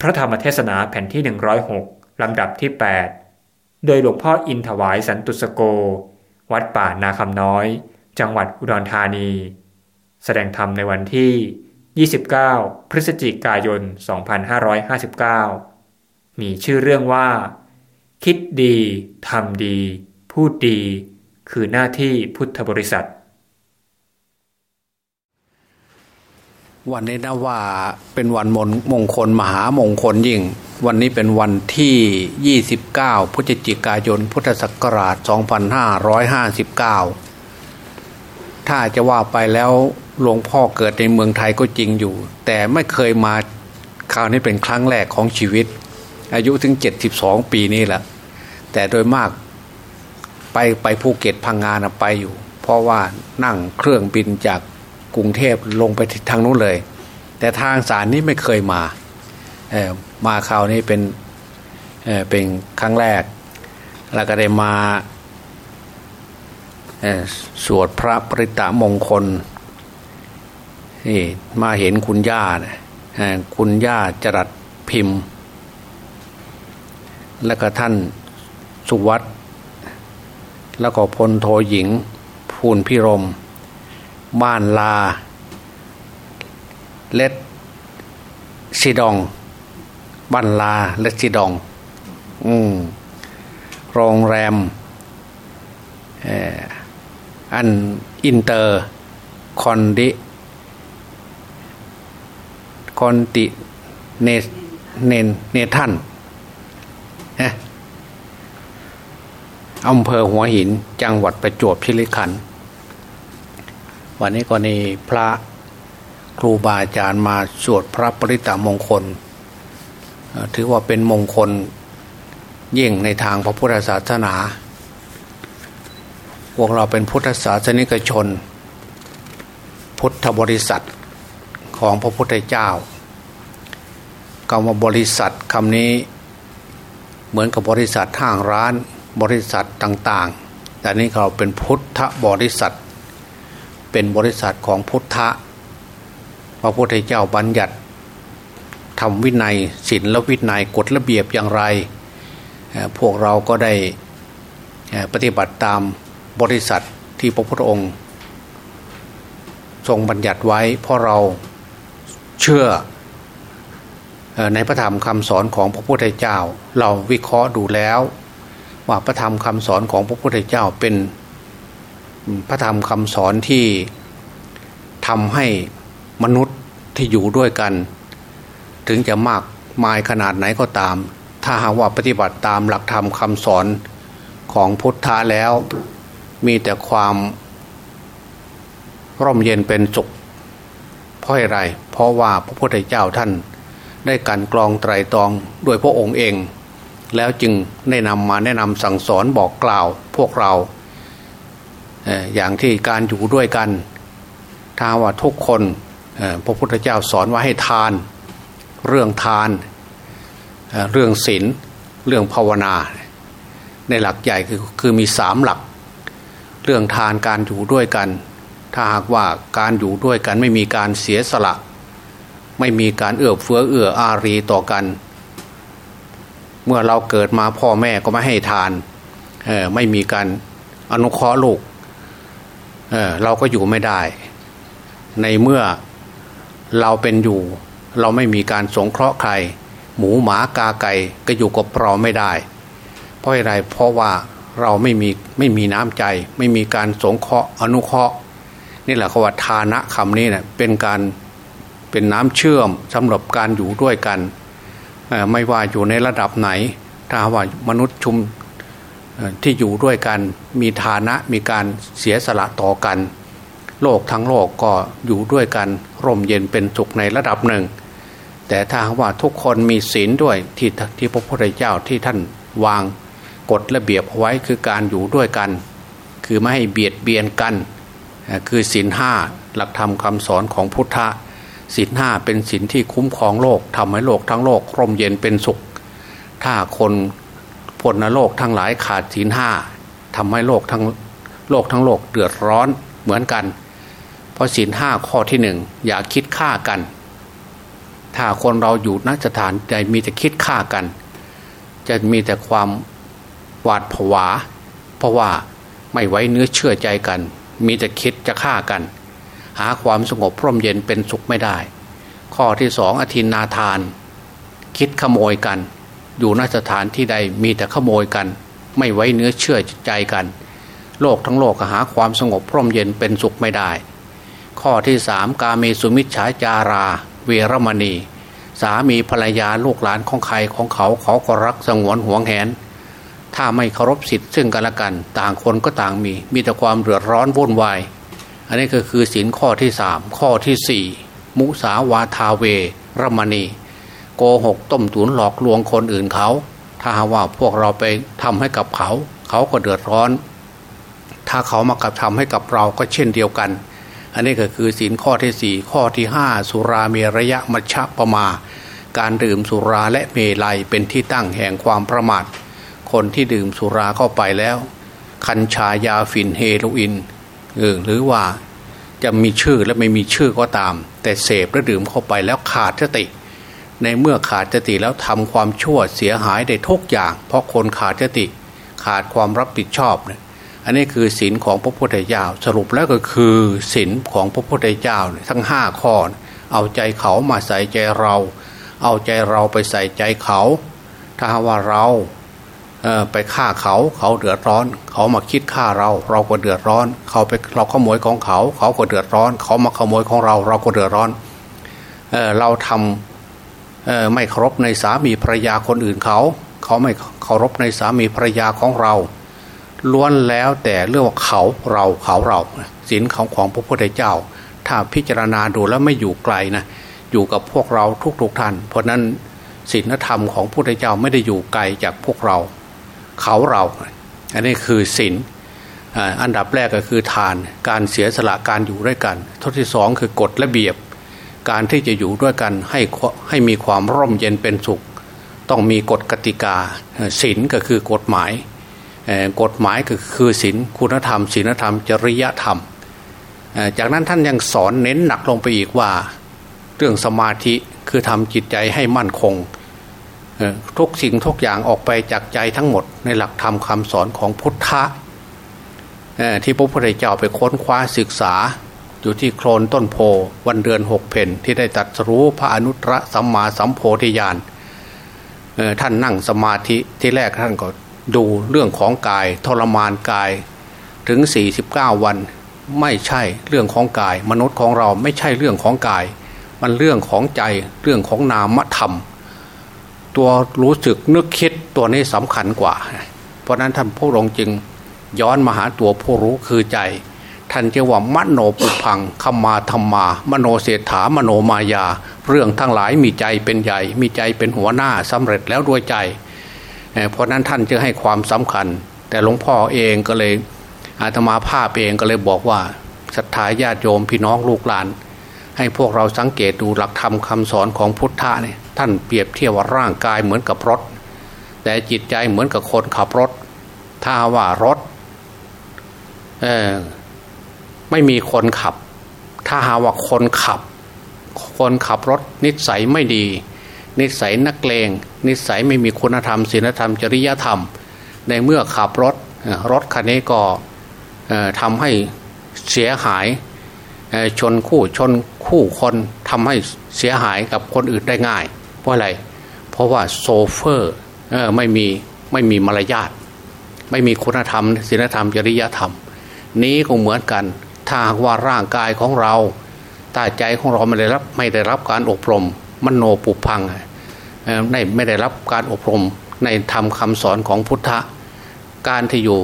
พระธรรมเทศนาแผ่นที่ 106 ลำดับที่ 8 โดยหลวงพ่ออินถวายสันตุสโก วัดป่านาคำน้อย จังหวัดอุดรธานี แสดงธรรมในวันที่ 29 พฤศจิกายน 2559 มีชื่อเรื่องว่า คิดดี ทำดี พูดดี คือหน้าที่พุทธบริษัท วันนี้นะว่าเป็นวันมงมงคลมหามงคลยิ่ง วันนี้เป็นวันที่ 29 พฤศจิกายน พุทธศักราช 2559 ถ้าจะว่าไปแล้วหลวงพ่อเกิดในเมืองไทยก็จริงอยู่ แต่ไม่เคยมาคราวนี้เป็นครั้งแรกของชีวิต อายุถึง 72 ปีนี้แหละแต่โดยมากไปไปภูเก็ตพังงานไปอยู่ เพราะว่านั่งเครื่องบินจาก กรุงเทพลงไปทางนู้นเลย แต่ทางสารนี้ไม่เคยมาเออมาคราวนี้เป็นเออเป็นครั้งแรก แล้วก็ได้มาสวดพระปริตะมงคลนี่มาเห็นคุณย่านะคุณย่าจรัดพิมพ์ แล้วก็ท่านสุวัตแล้วก็พลโทหญิงภูนพิรม บ้านลา เล็ดซีดอง บ้านลา เล็ดซีดอง อืมโรงแรมอันอินเตอร์คอนดิคอนติเนเนเนทันอำเภอหัวหิน จังหวัดประจวบคีรีขันธ์ วันนี้ก็นีพระครูบาอาจารย์มาสวดพระปริตามงคล ถือว่าเป็นมงคลยิ่งในทางพระพุทธศาสนา พวกเราเป็นพุทธศาสนิกชน พุทธบริษัทของพระพุทธเจ้าคำว่าบริษัทคำนี้เหมือนกับบริษัทห้างร้านบริษัทต่าง ๆ แต่นี้เราเป็นพุทธบริษัท เป็นบริษัทของพุทธะพระพุทธเจ้าบัญญัติทำวินัยศีลและวินัยกฎระเบียบอย่างไร พวกเราก็ได้ปฏิบัติตามบริษัทที่พระพุทธองค์ ทรงบัญญัติไว้เพราะเราเชื่อในพระธรรมคำสอนของพระพุทธเจ้า เราวิเคราะห์ดูแล้ว ว่าพระธรรมคำสอนของพระพุทธเจ้าเป็น พระธรรมคำสอนที่ทำให้มนุษย์ที่อยู่ด้วยกัน ถึงจะมากมายขนาดไหนก็ตาม ถ้าหากว่าปฏิบัติตามหลักธรรมคำสอนของพุทธะแล้ว มีแต่ความร่มเย็นเป็นสุขเพราะอะไร เพราะว่าพระพุทธเจ้าท่านได้การกรองไตรตรองโดยพระองค์เอง แล้วจึงแนะนำมาแนะนำสั่งสอนบอกกล่าวพวกเรา อย่างที่การอยู่ด้วยกันถ้าว่าทุกคนพระพุทธเจ้าสอนว่าให้ทาน เรื่องทาน เรื่องศีลเรื่องภาวนา ในหลักใหญ่คือคือมีสามหลัก เรื่องทานการอยู่ด้วยกัน ถ้าหากว่าการอยู่ด้วยกันไม่มีการเสียสละ ไม่มีการเอื้อเฟื้อเอื้ออารีต่อกัน เมื่อเราเกิดมาพ่อแม่ก็ไม่ให้ทานไม่มีการอนุเคราะห์ลูก เเราก็อยู่ไม่ได้ ในเมื่อเราเป็นอยู่ เราไม่มีการสงเคราะห์ใคร หมูหมากาไก่ก็อยู่กับเราไม่ได้ เพราะอะไรเพราะว่าเราไม่มีไม่มีน้ำใจ ไม่มีการสงเคราะห์อนุเคราะห์นี่แหละคำว่าทานะคำนี้เนะี่ยเป็นการเป็นน้ำเชื่อมสำหรับการอยู่ด้วยกัน ไม่ว่าอยู่ในระดับไหน ถ้าว่ามนุษย์ชุม ที่อยู่ด้วยกันมีฐานะมีการเสียสละต่อกัน โลกทั้งโลกก็อยู่ด้วยกันร่มเย็นเป็นสุขในระดับหนึ่ง แต่ถ้าว่าทุกคนมีศีลด้วยที่ที่พระพุทธเจ้าที่ท่านวางกฎระเบียบเอาไว้คือการอยู่ด้วยกัน คือไม่ให้เบียดเบียนกัน คือศีลห้าหลักธรรมคำสอนของพุทธะศีลห้าเป็นศีลที่คุ้มครองโลกทำให้โลกทั้งโลกร่มเย็นเป็นสุข ถ้าคน พลนโลกทั้งหลายขาดศีลห้าทำให้โลกทั้งโลกทั้งโลกเดือดร้อนเหมือนกัน เพราะศีลห้าข้อที่หนึ่งอย่าคิดฆ่ากัน ถ้าคนเราอยู่นสถานใดมีแต่คิดฆ่ากัน จะมีแต่ความหวาดผวา เพราะว่าไม่ไว้เนื้อเชื่อใจกัน มีแต่คิดจะฆ่ากัน หาความสงบพร่มเย็นเป็นสุขไม่ได้ ข้อที่สองอธินาทาน คิดขโมยกัน อยู่นสถานที่ใดมีแต่ขโมยกัน ไม่ไว้เนื้อเชื่อใจกัน โลกทั้งโลกหาความสงบพร่มเย็นเป็นสุขไม่ได้ ข้อที่สามกาเมสุมิชฉาจารา เวรมณี สามีภรรยาลูกหลานของใครของเขาเขาก็รักสงวนห่วงแหน ถ้าไม่เคารพสิทธิ์ซึ่งกันและกัน ต่างคนก็ต่างมี มีแต่ความเดือดร้อนวุ่นวายอันนี้ก็คือสินข้อที่สามข้อที่สี่มุสาวาทาเวรมณี โกหกต้มตุนหลอกลวงคนอื่นเขา ถ้าว่าพวกเราไปทำให้กับเขา เขาก็เดือดร้อน ถ้าเขามากระทำให้กับเราก็เช่นเดียวกัน อันนี้ก็คือสินข้อที่สี่ข้อที่ห้าสุราเมรยะมัชฌะปมา การดื่มสุราและเมลัยเป็นที่ตั้งแห่งความประมาท คนที่ดื่มสุราเข้าไปแล้ว คัญชายาฝิ่นเฮโรอีนเออหรือว่าจะมีชื่อและไม่มีชื่อก็ตาม แต่เสพและดื่มเข้าไปแล้วขาดสติ ในเมื่อขาดสติแล้วทำความชั่วเสียหายได้ทุกอย่าง เพราะคนขาดสติ ขาดความรับผิดชอบเนี่ยอันนี้คือศีลของพระพุทธเจ้าสรุปแล้วก็คือศีลของพระพุทธเจ้าทั้งห้าข้อ เอาใจเขามาใส่ใจเรา เอาใจเราไปใส่ใจเขา ถ้าว่าเราไปฆ่าเขาเขาเดือดร้อน เขามาคิดฆ่าเรา เราก็เดือดร้อน เขาไปเราขโมยของเขา เขาก็เดือดร้อน เขามาขโมยของเรา เราก็เดือดร้อนเเราทำ ไม่เคารพในสามีภรรยาคนอื่นเขา เขาไม่เคารพในสามีภรรยาของเรา ล้วนแล้วแต่เรื่องว่าเขาเราเขาเราศีลของของพระพุทธเจ้า ถ้าพิจารณาดูแล้วไม่อยู่ไกลนะอยู่กับพวกเราทุกๆทท่าน เพราะนั้นศีลธรรมของพระพุทธเจ้าไม่ได้อยู่ไกลจากพวกเรา เขาเรา อันนี้คือศีลอันดับแรกก็คือทานการเสียสละการอยู่ด้วยกันท้ที่สองคือกฎระเบียบ การที่จะอยู่ด้วยกันให้ให้มีความร่มเย็นเป็นสุข ต้องมีกฎกติกาศีลก็คือกฎหมายกฎหมายก็คือศีลคุณธรรมศีลธรรม จริยธรรม จากนั้นท่านยังสอนเน้นหนักลงไปอีกว่า เรื่องสมาธิคือทำจิตใจให้มั่นคง ทุกสิ่งทุกอย่างออกไปจากใจทั้งหมดในหลักธรรมคำสอนของพุทธะที่พระพุทธเจ้าไปค้นคว้าศึกษา อยู่ที่โคลนต้นโพวันเดือนหกเพนที่ได้ตัดรู้พระอนุตตรสัมมาสัมโพธิญาณท่านนั่งสมาธิที่แรกท่านก็ดูเรื่องของกายทรมานกายถึง 49 วัน ไม่ใช่เรื่องของกาย มนุษย์ของเราไม่ใช่เรื่องของกาย มันเรื่องของใจเรื่องของนามธรรม ตัวรู้สึกนึกคิดตัวนี้สำคัญกว่า เพราะนั้นท่านผู้รงจึงย้อนมาหาตัวผู้รู้คือใจ ท่านจะว่ามโนปุพังคมาธรรมา มโนเศรษฐามโนมายา เรื่องทั้งหลายมีใจเป็นใหญ่ มีใจเป็นหัวหน้าสำเร็จแล้วด้วยใจ เพราะนั้นท่านจึงให้ความสำคัญ แต่หลวงพ่อเองก็เลยอาตมาภาพเองก็เลยบอกว่าศรัทธาญาติโยมพี่น้องลูกหลาน ให้พวกเราสังเกตดูหลักธรรมคาสอนของพุทธะเนี่ยท่านเปรียบเทียบว่าร่างกายเหมือนกับรถ แต่จิตใจเหมือนกับคนขับรถ ถ้าว่ารถเไม่มีคนขับ ถ้าหาว่าคนขับ คนขับรถนิสัยไม่ดี นิสัยนักเลงนิสัยไม่มีคุณธรรมศีลธรรมจริยธรรม ในเมื่อขับรถรถคันนี้ก็ทำให้เสียหายชนคู่ชนคู่คนทำให้เสียหายกับคนอื่นได้ง่าย เพราะอะไร เพราะว่าโซเฟอร์ไม่มีไม่มีมารยาทไม่มีคุณธรรมศีลธรรมจริยธรรม นี้ก็เหมือนกัน ถ้าว่าร่างกายของเราตาใจของเราไม่ได้รับไม่ได้รับการอบรมมโนปุพังไม่ไม่ได้รับการอบรมในธรรมคาสอนของพุทธะการที่อยู่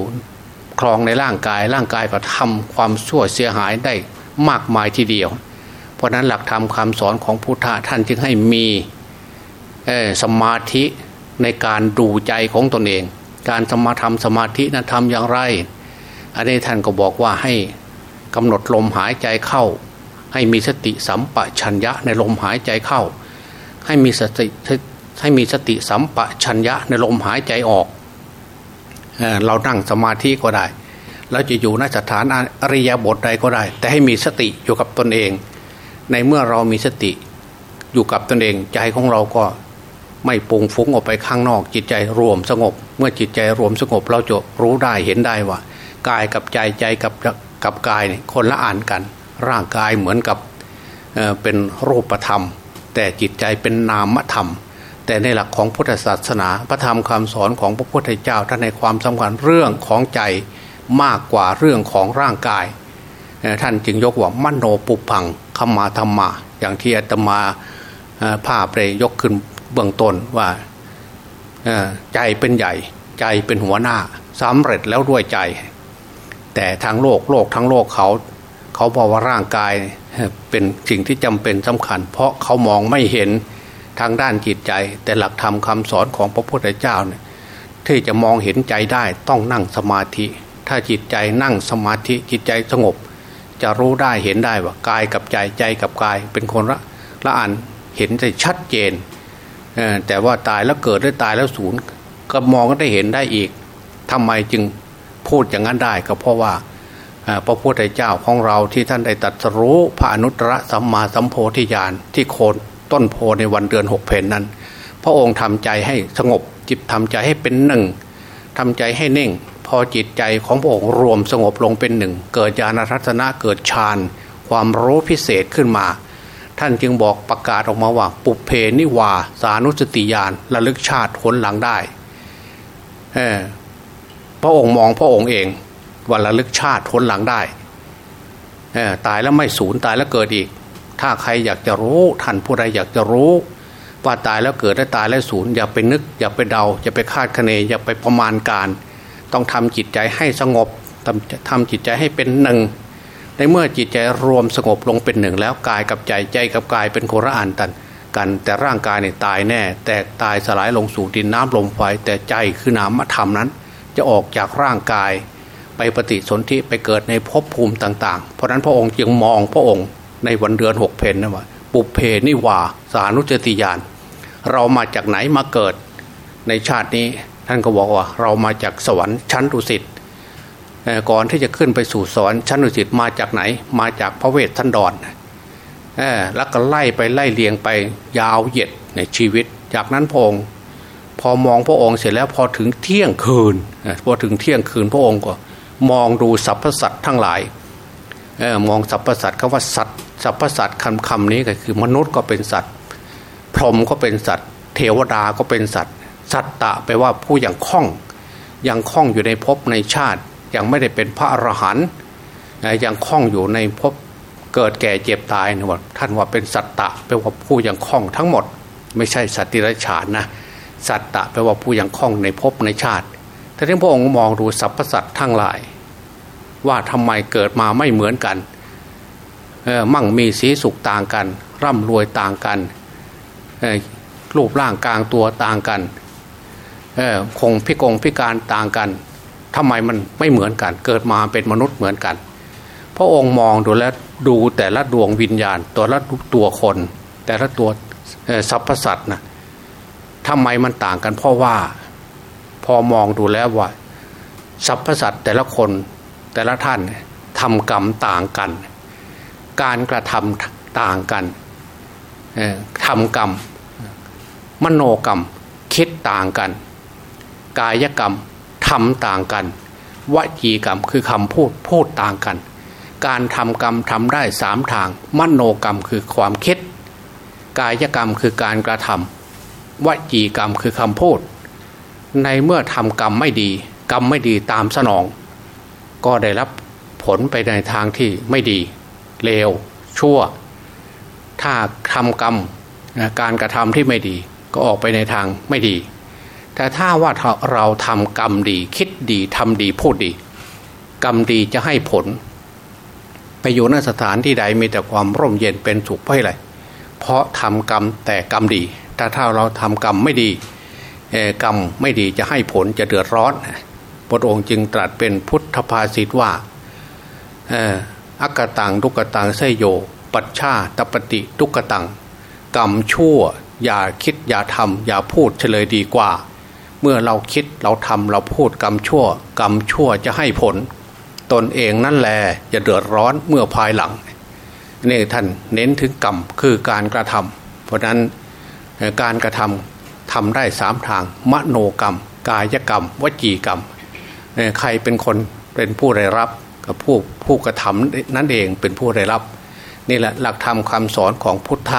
ครองในร่างกายร่างกายก็ทำความชั่วเสียหายได้มากมายทีเดียว เพราะนั้นหลักธรรมคาสอนของพุทธะท่านจึงให้มีสมาธิในการดูใจของตนเอง การสมาธรรมสมาธินั้นทำอย่างไร อันนี้ท่านก็บอกว่าให้ กำหนดลมหายใจเข้า ให้มีสติสัมปชัญญะในลมหายใจเข้า ให้มีสติให้มีสติสัมปชัญญะในลมหายใจออกเรานั่งสมาธิก็ได้เราจะอยู่ในสถานอริยบทใดก็ได้ แต่ให้มีสติอยู่กับตนเอง ในเมื่อเรามีสติอยู่กับตนเองใจของเราก็ไม่ปุงฟุ้งออกไปข้างนอก จิตใจรวมสงบ เมื่อจิตใจรวมสงบเราจะรู้ได้เห็นได้ว่า กายกับใจใจกับ กับกายคนละอ่านกัน ร่างกายเหมือนกับเเป็นรูปธรรม แต่จิตใจเป็นนามธรรม แต่ในหลักของพุทธศาสนา พระธรรมคำสอนของพระพุทธเจ้าท่านในความสำคัญเรื่องของใจมากกว่าเรื่องของร่างกาย ท่านจึงยกว่ามโนปุพังคมาธรรมา อย่างที่อาตมาภาพเลยยกขึ้นเบื้องต้นว่าใจเป็นใหญ่ ใจเป็นหัวหน้าสำเร็จแล้วด้วยใจ แต่ทางโลกโลกทั้งโลกเขา เขาบอกว่าร่างกายเป็นสิ่งที่จำเป็นสำคัญ เพราะเขามองไม่เห็นทางด้านจิตใจ แต่หลักธรรมคาสอนของพระพุทธเจ้าเนี่ยที่จะมองเห็นใจได้ต้องนั่งสมาธิ ถ้าจิตใจนั่งสมาธิจิตใจสงบ จะรู้ได้เห็นได้ว่ากายกับใจใจกับกาย เป็นคนละละอันเห็นได้ชัดเจนแต่ว่าตายแล้วเกิดได้ตายแล้วสูญก็มองก็ได้เห็นได้อีกทำไมจึง พูดอย่างนั้นได้ก็เพราะว่าพระพุทธเจ้าของเราที่ท่านได้ตัดรู้พระอนุตตรสัมมาสัมโพธิญาณที่โคนต้นโพในวันเดือนหกเพนนั้น พระองค์ทำใจให้สงบจิตทำใจให้เป็นหนึ่งทำใจให้เน่ง พอจิตใจของพระองค์รวมสงบลงเป็นหนึ่ง เกิดญาณรัตนะเกิดฌานความรู้พิเศษขึ้นมา ท่านจึงบอกประกาศออกมาว่า ปุเพนิวา สานุสติญาณระลึกชาติผลหลังได้ พระองค์มองพระองค์เองว่าระลึกชาติผลหลังได้ตายแล้วไม่สูญตายแล้วเกิดอีก ถ้าใครอยากจะรู้ท่านผู้ใดอยากจะรู้ ว่าตายแล้วเกิดและตายแล้วสูญอย่าไปนึก อย่าไปเดา อย่าไปคาดคะเนอย่าไปประมาณการ ต้องทำจิตใจให้สงบทำทำจิตใจให้เป็นหนึ่งในเมื่อจิตใจรวมสงบลงเป็นหนึ่งแล้วกายกับใจใจกับกายเป็นโคระอันตันกัน แต่ร่างกายเนี่ยตายแน่ แต่ตายสลายลงสู่ดินน้ำลมไฟแต่ใจคือนามธรรมนั้น จะออกจากร่างกาย ไปปฏิสนธิไปเกิดในภพภูมิต่าง ๆ เพราะนั้นพระองค์จึงมองพระองค์ในวันเดือนหกเพนนะว่าปุเพนิวาสานุจติยาน เรามาจากไหนมาเกิดในชาตินี้ท่านก็บอกว่า เรามาจากสวรรค์ชั้นดุสิตก่อนที่จะขึ้นไปสู่สวรรค์ชั้นดุสิตมาจากไหน มาจากพระเวทท่านดอนแล้วก็ไล่ไปไล่เลียงไปยาวเหยียดในชีวิต จากนั้นพระองค์ พอมองพระองค์เสร็จแล้วพอถึงเที่ยงคืนพอถึงเที่ยงคืนพระองค์ก็ มองดูสรรพสัตว์ทั้งหลายมองสรรพสัตว์คำว่าสัตว์สรรพสัตว์คำคำนี้ก็คือ มนุษย์ก็เป็นสัตว์ พรหมก็เป็นสัตว์ เทวดาก็เป็นสัตว์ สัตตะแปลว่าผู้อย่างคล่อง ยังคล่องอยู่ในภพในชาติ ยังไม่ได้เป็นพระอรหันต์ยังคล่องอยู่ในภพเกิดแก่เจ็บตายนะว่าท่านว่าเป็นสัตตะแปลว่าผู้ยังคล่องทั้งหมด ไม่ใช่สัตติรฉานนะ สัตตะแปลว่าผู้ยังคล่องในภพในชาติท่านพระองค์มองดูสรรพสัตว์ทั้งหลาย ว่าทำไมเกิดมาไม่เหมือนกัน มั่งมีสีสุขต่างกัน ร่ำรวยต่างกันรูปร่างกลางตัวต่างกันคงพิกงพิการต่างกันทำไมมันไม่เหมือนกัน เกิดมาเป็นมนุษย์เหมือนกัน พระองค์มองดูแลดูแต่ละดวงวิญญาณ ตัวละตัวคน แต่ละตัวสรรพสัตว์นะ ทำไมมันต่างกันเพราะว่าพอมองดูแล้วว่าสรรพสัตว์แต่ละคนแต่ละท่านทำกรรมต่างกัน การกระทำต่างกันทำกรรม มโนกรรมคิดต่างกัน กายกรรมทำต่างกันวจีกรรมคือคำพูดพูดต่างกัน การทำกรรมทำได้สามทาง มโนกรรมคือความคิด กายกรรมคือการกระทำ วจีกรรมคือคำพูด ในเมื่อทำกรรมไม่ดี กรรมไม่ดีตามสนอง ก็ได้รับผลไปในทางที่ไม่ดี เลว ชั่ว ถ้าทำกรรมการกระทำที่ไม่ดี ก็ออกไปในทางไม่ดี แต่ถ้าว่าเราทำกรรมดี คิดดีทำดีพูดดี กรรมดีจะให้ผล ไปอยู่ในสถานที่ใดมีแต่ความร่มเย็นเป็นสุขเพราะอะไรเพราะทำกรรมแต่กรรมดี แต่ถ้าเราทำกรรมไม่ดีกรรมไม่ดีจะให้ผลจะเดือดร้อนพระองค์จึงตรัสเป็นพุทธภาษิตว่าอักตังทุกตังไสโย ปัชชาตปฏิทุกตัง กรรมชั่ว อย่าคิดอย่าทำอย่าพูดเฉลยดีกว่า เมื่อเราคิดเราทำเราพูดกรรมชั่ว กรรมชั่วจะให้ผล ตนเองนั่นแหละจะเดือดร้อนเมื่อภายหลังนี่ท่านเน้นถึงกรรมคือการกระทำเพราะนั้น การกระทำทำได้สามทาง มโนกรรม กายกรรม วจีกรรม ใครเป็นคนเป็นผู้ได้รับกับผู้ผู้กระทำนั่นเองเป็นผู้ได้รับ นี่แหละหลักธรรมคำสอนของพุทธ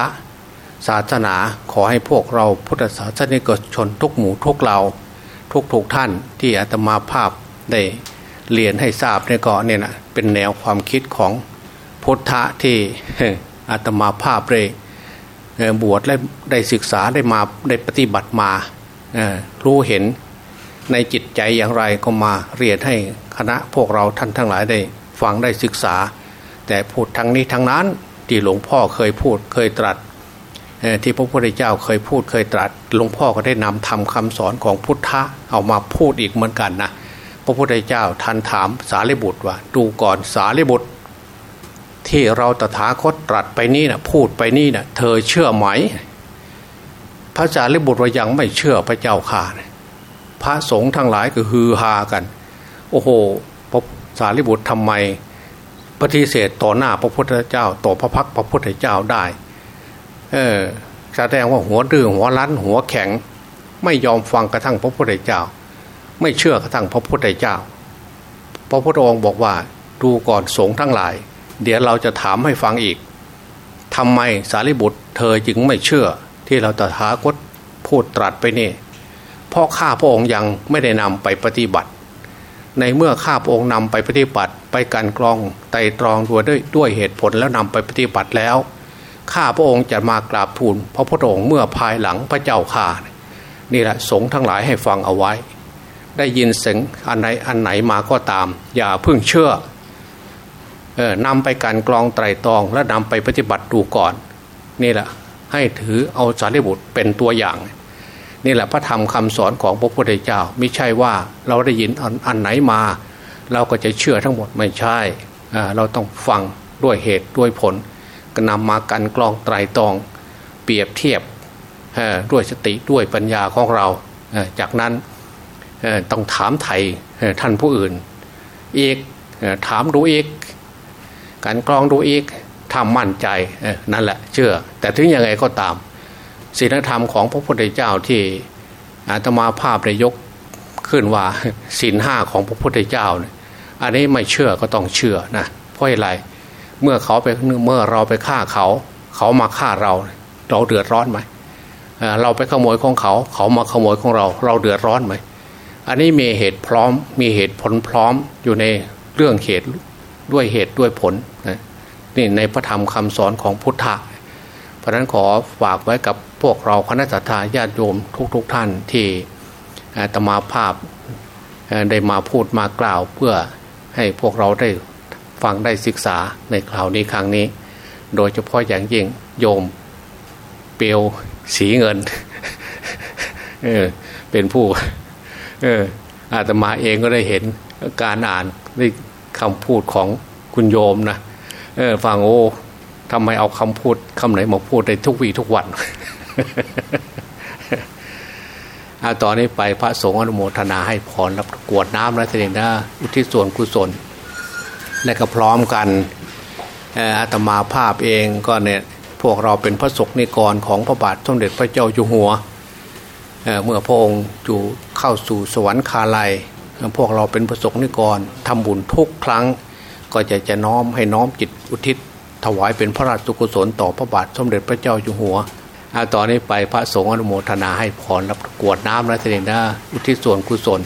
ศาสนาขอให้พวกเราพุทธศาสนิกชนทุกหมู่ทุกเราทุกทุกท่านที่อาตมาภาพได้เรียนให้ทราบเนี่ยก็เนี่ยนะเป็นแนวความคิดของพุทธะที่อาตมาภาพเลย บวชและได้ศึกษาได้มาได้ปฏิบัติมารู้เห็นในจิตใจอย่างไรก็มาเรียนให้คณะพวกเราท่านทั้งหลายได้ฟังได้ศึกษา แต่พูดทั้งนี้ทั้งนั้นที่หลวงพ่อเคยพูดเคยตรัสที่พระพุทธเจ้าเคยพูดเคยตรัสหลวงพ่อก็ได้นำทำคำสอนของพุทธะเอามาพูดอีกเหมือนกันนะพระพุทธเจ้าท่านถามสารีบุตรว่า ดูก่อนสารีบุตร ที่เราตถาคตตรัสไปนี่นะพูดไปนี่นะเธอเชื่อไหม พระสารีบุตรว่ายังไม่เชื่อพระเจ้าข่าพระสงฆ์ทั้งหลายก็ฮือฮากัน โอ้โหพระสารีบุตรทำไมปฏิเสธต่อหน้าพระพุทธเจ้าต่อพระพักพระพุทธเจ้าได้ เออแสดงว่าหัวดื้อหัวรั้นหัวแข็ง ไม่ยอมฟังกระทั่งพระพุทธเจ้า ไม่เชื่อกระทั่งพระพุทธเจ้า พระพุทธองค์บอกว่าดูก่อนสงฆ์ทั้งหลาย เดี๋ยวเราจะถามให้ฟังอีกทำไมสารีบุตร เธอจึงไม่เชื่อ ที่เราตถาคตพูดตรัสไปนี่เพราะข้าพระองค์ยังไม่ได้นำไปปฏิบัติ ในเมื่อข้าพระองค์นำไปปฏิบัติ ไปกันกรองไตรตรองด้วยด้วยด้วยเหตุผลแล้วนำไปปฏิบัติแล้ว ข้าพระองค์จะมากราบทูลพระพุทธองค์เมื่อภายหลังพระเจ้าข่านี่แหละสงฆ์ทั้งหลายให้ฟังเอาไว้ ได้ยินเสียงอันไหนอันไหนมาก็ตาม อย่าเพิ่งเชื่อ นำไปการกรองไตรตรองและนำไปปฏิบัติดูก่อน นี่แหละให้ถือเอาสารีบุตรเป็นตัวอย่างนี่แหละพระธรรมคำสอนของพระพุทธเจ้า ไม่ใช่ว่าเราได้ยินอันไหนมา เราก็จะเชื่อทั้งหมดไม่ใช่ เราต้องฟังด้วยเหตุด้วยผลก็นำมากันกรองไตรตรอง เปรียบเทียบด้วยสติด้วยปัญญาของเรา จากนั้นต้องถามไทยท่านผู้อื่นอีกถามดูอีก การกรองดูอีกทำมั่นใจนั่นแหละเชื่อ แต่ถึงยังไงก็ตามศีลธรรมของพระพุทธเจ้าที่อาตมาภาพได้ยกขึ้นว่าศีลห้าของพระพุทธเจ้าเนี่ยอันนี้ไม่เชื่อก็ต้องเชื่อนะเพราะอะไรเมื่อเขาไปเมื่อเราไปฆ่าเขา เขามาฆ่าเรา เราเดือดร้อนไหมเราไปขโมยของเขา เขามาขโมยของเรา เราเดือดร้อนไหมอันนี้มีเหตุพร้อมมีเหตุผลพร้อมอยู่ในเรื่องเหตุ ด้วยเหตุด้วยผลนี่ในพระธรรมคำสอนของพุทธะเพราะนั้นขอฝากไว้กับพวกเราคณะสัตยาญาติโยมทุกๆทท่านที่ตมาภาพได้มาพูดมากล่าวเพื่อให้พวกเราได้ฟังได้ศึกษาในคราวนี้ครั้งนี้ โดยเฉพาะอย่างยิ่งโยมเปียวสีเงินเออเป็นผู้เอออาตมาเองก็ได้เห็นการอ่านใน คำพูดของคุณโยมนะเออฟังโอ้ทำไมเอาคำพูดคำไหนมาพูดในทุกวีทุกวันอาตอนนี้ไปพระสงฆ์อนุโมทนาให้พรรับกวดน้ำแล้วทีนี้นะอุทิศส่วนกุศล และก็พร้อมกันอาตมาภาพเองก็เนี่ยพวกเราเป็นพระศกนิกรของพระบาทสมเด็จพระเจ้าอยู่หัวเมื่อพระองค์อยู่เข้าสู่สวรรคาลัย พวกเราเป็นประสงค์นิกรทำบุญทุกครั้ง ก็จะจะน้อมให้น้อมจิตอุทิศ ถวายเป็นพระราชกุศลต่อพระบาทสมเด็จพระเจ้าอยู่หัวอาตอนนี้ไปพระสงฆ์อนุโมทนาให้พรรับกวดน้ำและเสด็จนะอุทิศส่วนกุศล